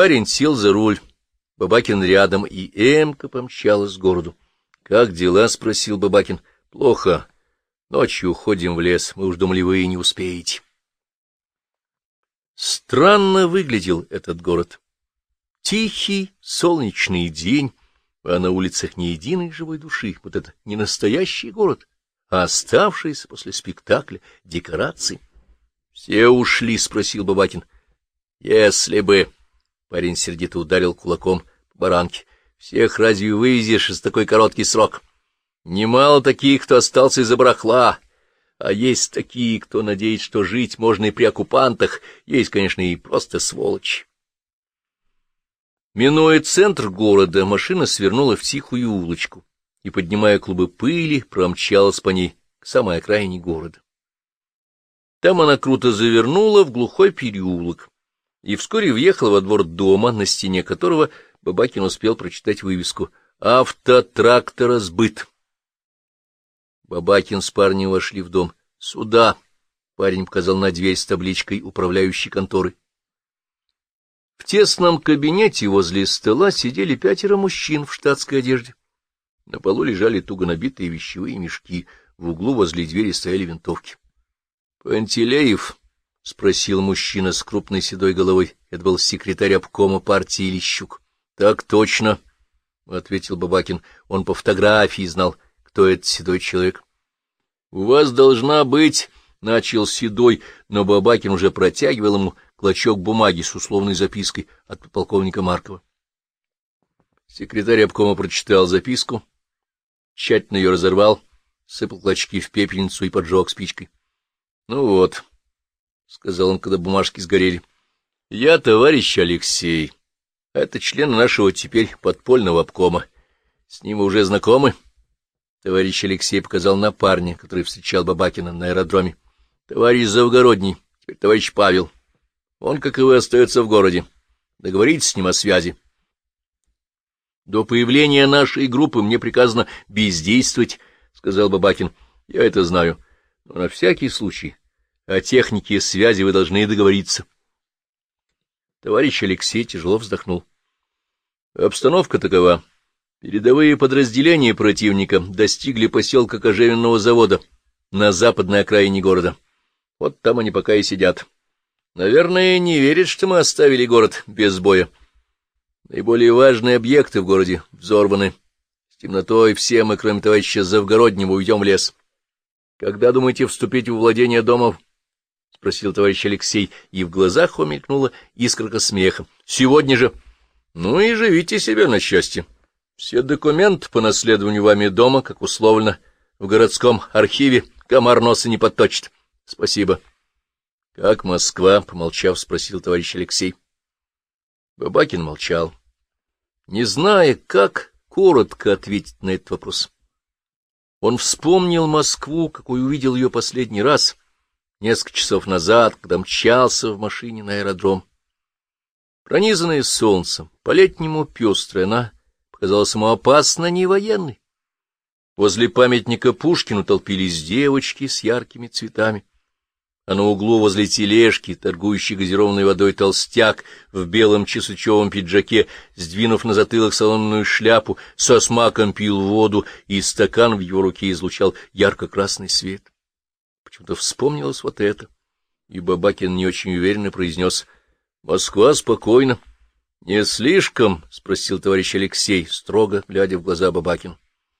Парень сел за руль, Бабакин рядом, и Эмка помчалась к городу. — Как дела? — спросил Бабакин. — Плохо. Ночью уходим в лес, мы уж думали, вы и не успеете. Странно выглядел этот город. Тихий, солнечный день, а на улицах ни единой живой души. Вот это не настоящий город, а оставшиеся после спектакля декорации. — Все ушли? — спросил Бабакин. — Если бы... Парень сердито ударил кулаком по баранке. — Всех разве вывезешь за такой короткий срок? Немало таких, кто остался из-за барахла. А есть такие, кто надеется, что жить можно и при оккупантах. Есть, конечно, и просто сволочь. Минуя центр города, машина свернула в тихую улочку и, поднимая клубы пыли, промчалась по ней к самой окраине города. Там она круто завернула в глухой переулок и вскоре въехала во двор дома, на стене которого Бабакин успел прочитать вывеску «Автотрактора сбыт». Бабакин с парнем вошли в дом. «Сюда!» — парень показал на дверь с табличкой управляющей конторы. В тесном кабинете возле стола сидели пятеро мужчин в штатской одежде. На полу лежали туго набитые вещевые мешки, в углу возле двери стояли винтовки. — Пантелеев? — спросил мужчина с крупной седой головой. Это был секретарь обкома партии Лещук. — Так точно, — ответил Бабакин. Он по фотографии знал, кто этот седой человек. — У вас должна быть... — начал Седой, но Бабакин уже протягивал ему клочок бумаги с условной запиской от полковника Маркова. Секретарь обкома прочитал записку, тщательно ее разорвал, сыпал клочки в пепельницу и поджег спичкой. — Ну вот, — сказал он, когда бумажки сгорели, — я товарищ Алексей. Это член нашего теперь подпольного обкома. С ним вы уже знакомы? Товарищ Алексей показал на парня, который встречал Бабакина на аэродроме. — Товарищ Завгородний, теперь товарищ Павел. Он, как и вы, остается в городе. Договоритесь с ним о связи. До появления нашей группы мне приказано бездействовать, — сказал Бабакин. Я это знаю. Но на всякий случай о технике связи вы должны договориться. Товарищ Алексей тяжело вздохнул. Обстановка такова. Передовые подразделения противника достигли поселка Кожевенного завода на западной окраине города. Вот там они пока и сидят. Наверное, не верит, что мы оставили город без боя. Наиболее важные объекты в городе взорваны. С темнотой все мы, кроме товарища Завгороднего, уйдем в лес. Когда думаете вступить в владение домов? — спросил товарищ Алексей, и в глазах умелькнула искорка смеха. — Сегодня же. Ну и живите себе на счастье. Все документы по наследованию вами дома, как условлено, в городском архиве, комар носа не подточит. Спасибо. —— Как Москва? — помолчав, спросил товарищ Алексей. Бабакин молчал, не зная, как коротко ответить на этот вопрос. Он вспомнил Москву, какой увидел ее последний раз, несколько часов назад, когда мчался в машине на аэродром. Пронизанная солнцем, по-летнему пестрая, она показалась ему опасно не военной. Возле памятника Пушкину толпились девочки с яркими цветами а на углу возле тележки, торгующий газированной водой толстяк в белом чесучевом пиджаке, сдвинув на затылок соломенную шляпу, со смаком пил воду, и стакан в его руке излучал ярко-красный свет. Почему-то вспомнилось вот это, и Бабакин не очень уверенно произнес «Москва спокойно». — Не слишком? — спросил товарищ Алексей, строго глядя в глаза Бабакину.